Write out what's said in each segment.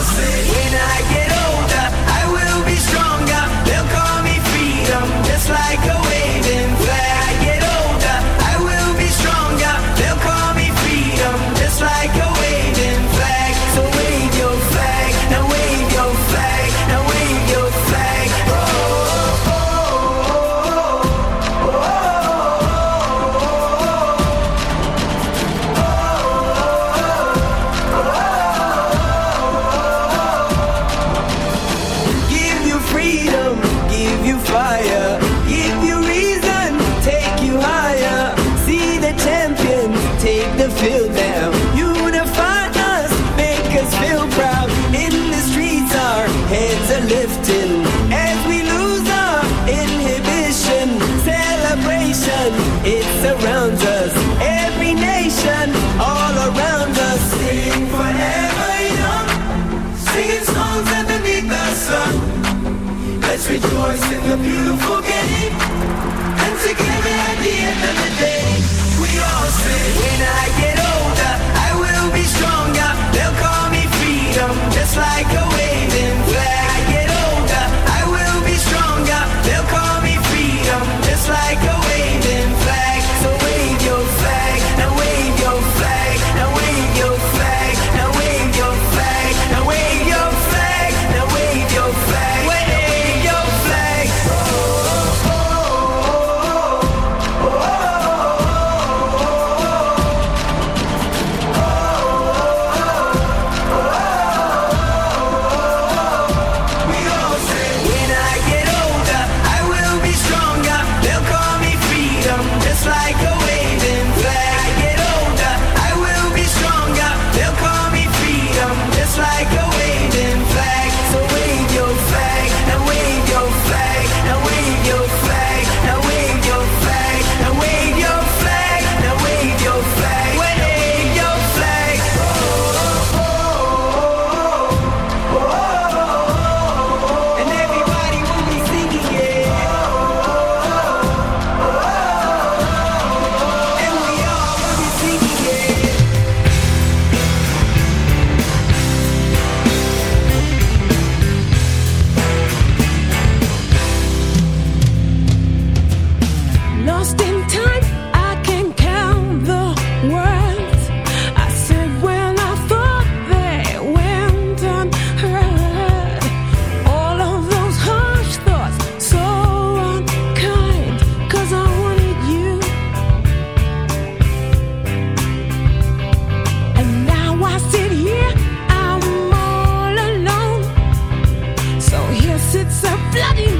When I get a beautiful game. And together at the end of it. so bloody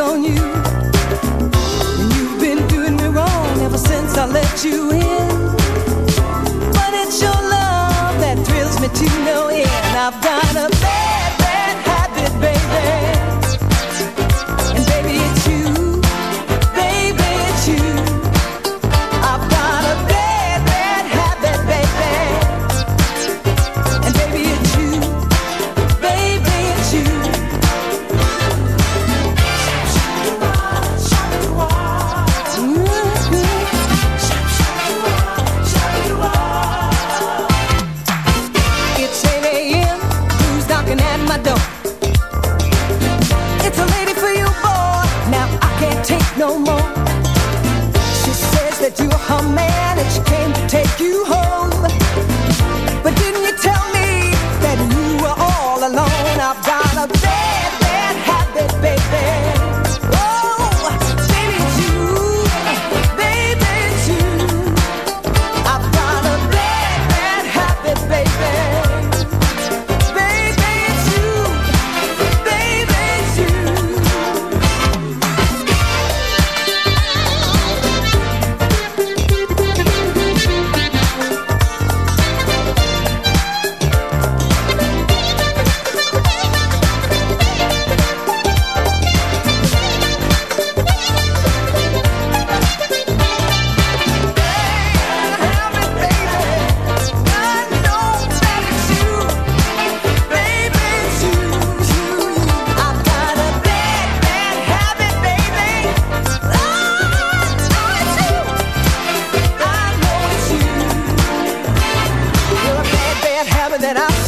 on you. And you've been doing me wrong ever since I let you in. But it's your love that thrills me to no end. I've got that I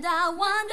and I wonder.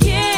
Yeah.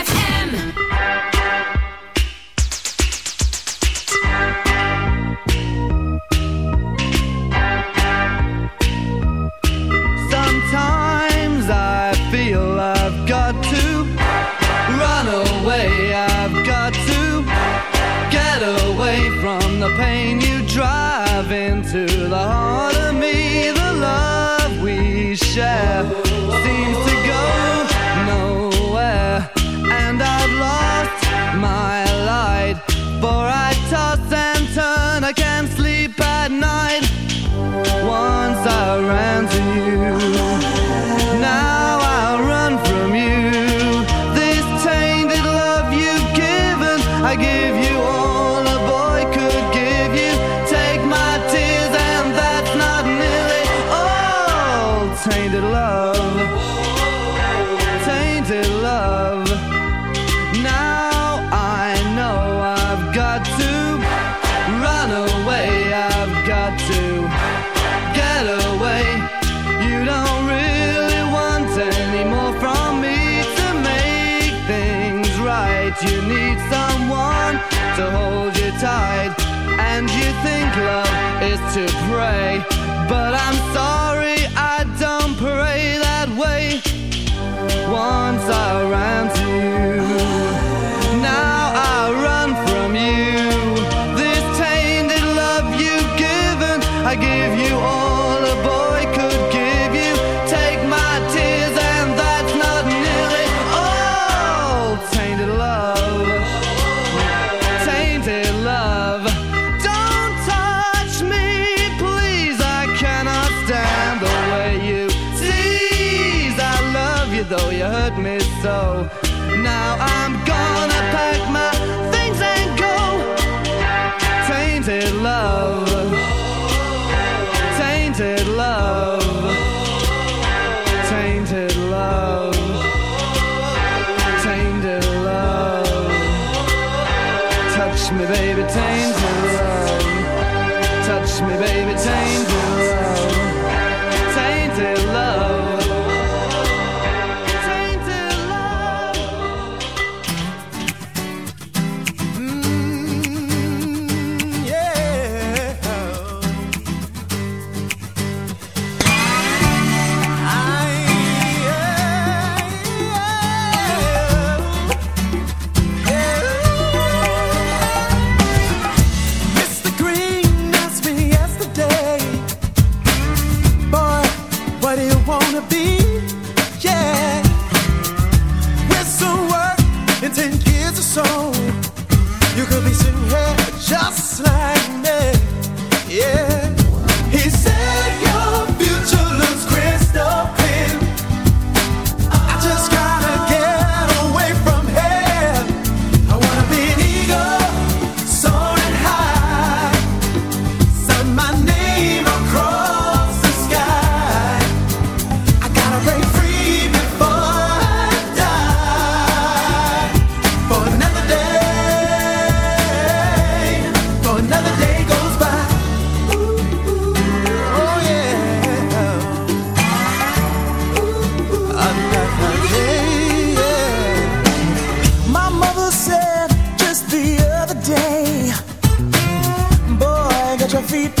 ouvi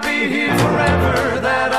Be here forever, that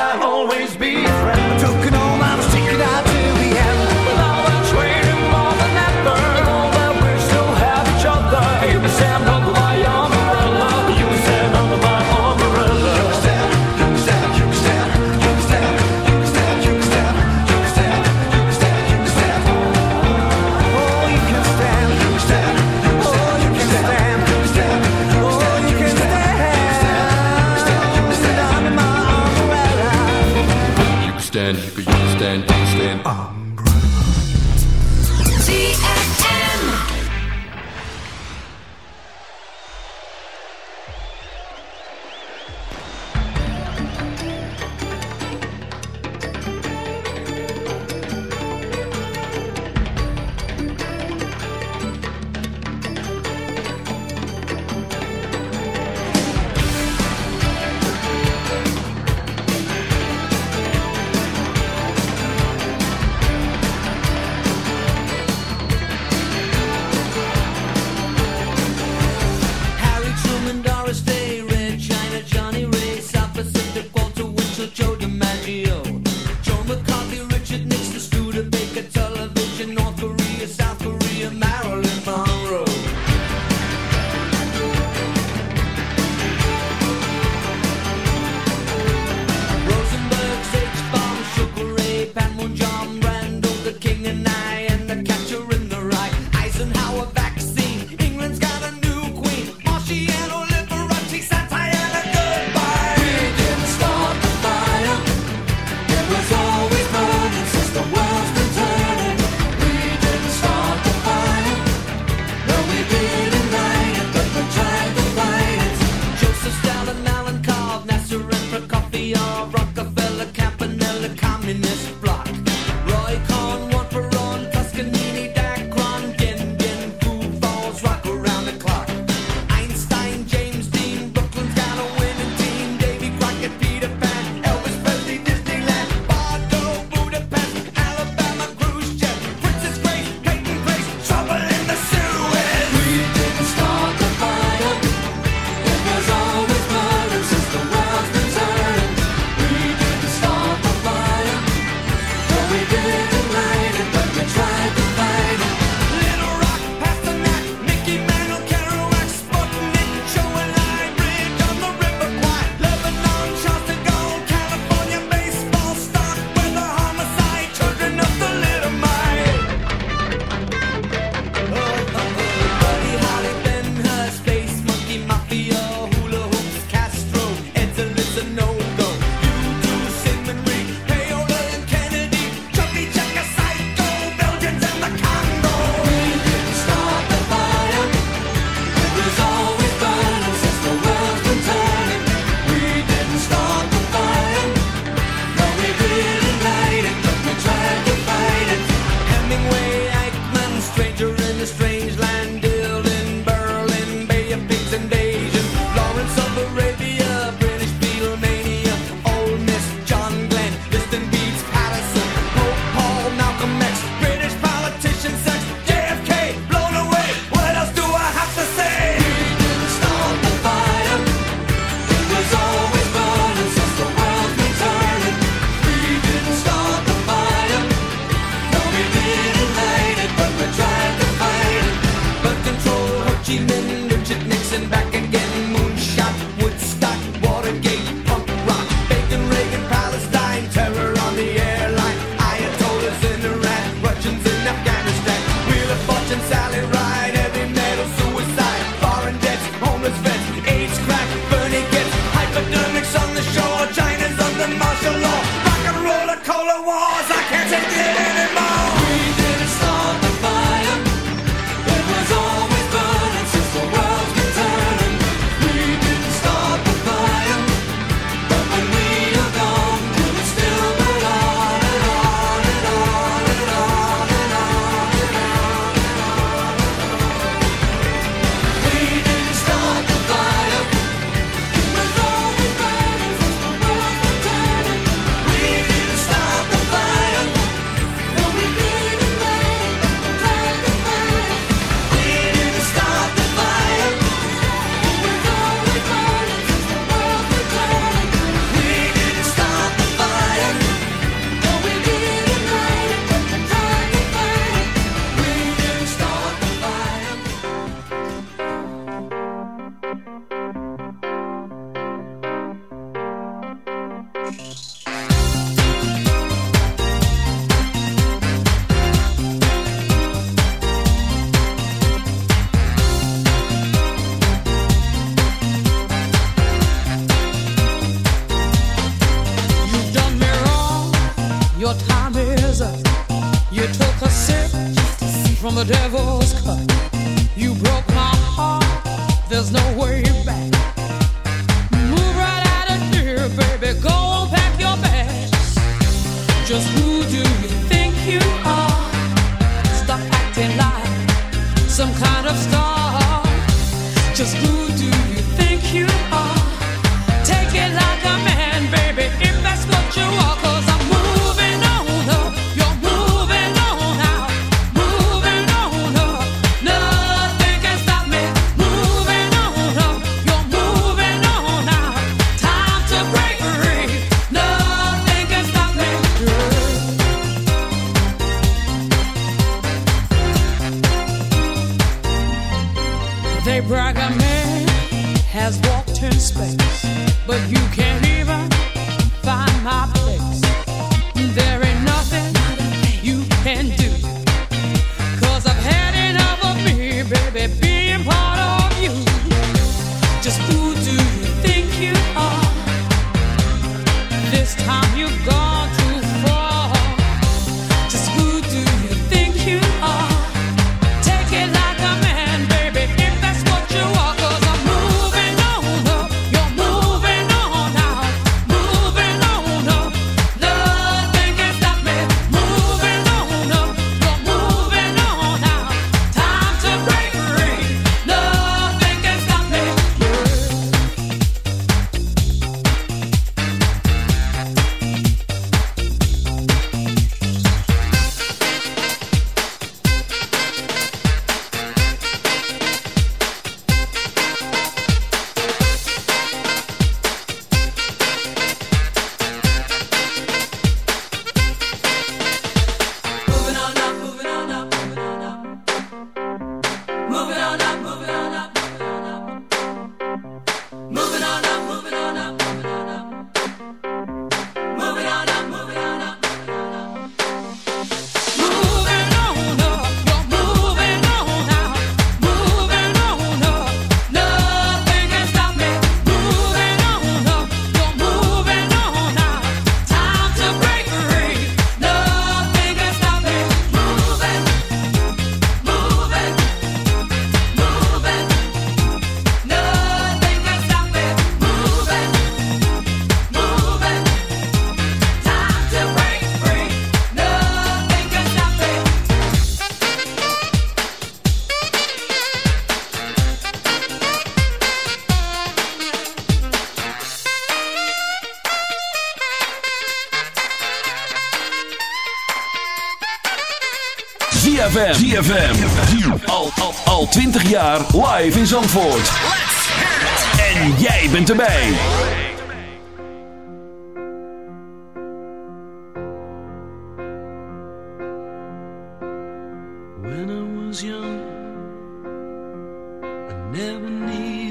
never needed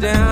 down.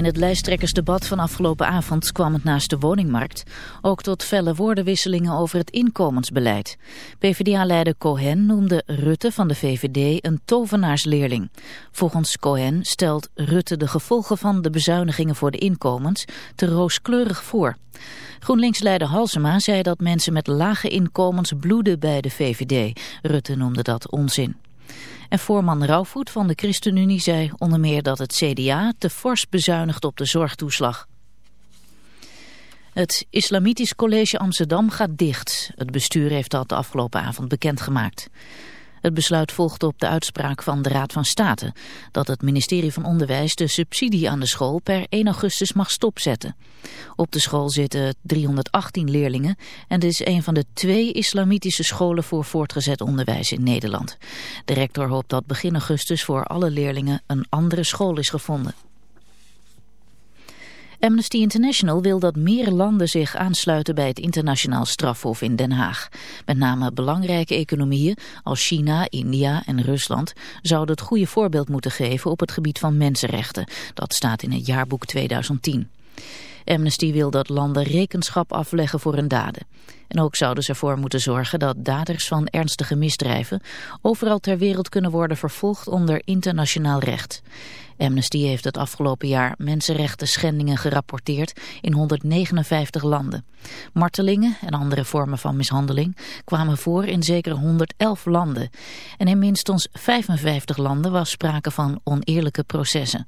In het lijsttrekkersdebat van afgelopen avond kwam het naast de woningmarkt ook tot felle woordenwisselingen over het inkomensbeleid. PvdA-leider Cohen noemde Rutte van de VVD een tovenaarsleerling. Volgens Cohen stelt Rutte de gevolgen van de bezuinigingen voor de inkomens te rooskleurig voor. GroenLinks-leider Halsema zei dat mensen met lage inkomens bloeden bij de VVD. Rutte noemde dat onzin. En voorman Rauwvoet van de ChristenUnie zei onder meer dat het CDA te fors bezuinigt op de zorgtoeslag. Het Islamitisch College Amsterdam gaat dicht. Het bestuur heeft dat de afgelopen avond bekendgemaakt. Het besluit volgde op de uitspraak van de Raad van State... dat het ministerie van Onderwijs de subsidie aan de school per 1 augustus mag stopzetten. Op de school zitten 318 leerlingen... en dit is een van de twee islamitische scholen voor voortgezet onderwijs in Nederland. De rector hoopt dat begin augustus voor alle leerlingen een andere school is gevonden. Amnesty International wil dat meer landen zich aansluiten bij het internationaal strafhof in Den Haag. Met name belangrijke economieën als China, India en Rusland zouden het goede voorbeeld moeten geven op het gebied van mensenrechten. Dat staat in het jaarboek 2010. Amnesty wil dat landen rekenschap afleggen voor hun daden. En ook zouden ze ervoor moeten zorgen dat daders van ernstige misdrijven overal ter wereld kunnen worden vervolgd onder internationaal recht. Amnesty heeft het afgelopen jaar mensenrechten schendingen gerapporteerd in 159 landen. Martelingen en andere vormen van mishandeling kwamen voor in zeker 111 landen. En in minstens 55 landen was sprake van oneerlijke processen.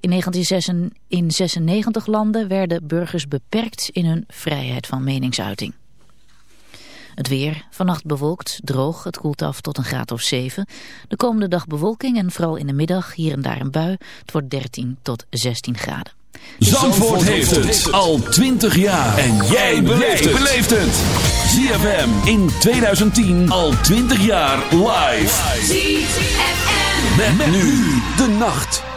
In 1996 landen werden burgers beperkt in hun vrijheid van meningsuiting. Het weer, vannacht bewolkt, droog, het koelt af tot een graad of 7. De komende dag bewolking en vooral in de middag hier en daar een bui. Het wordt 13 tot 16 graden. Zandvoort, heeft het al 20 jaar. En jij beleeft het. ZFM in 2010 al 20 jaar live. ZFM. Met nu de nacht.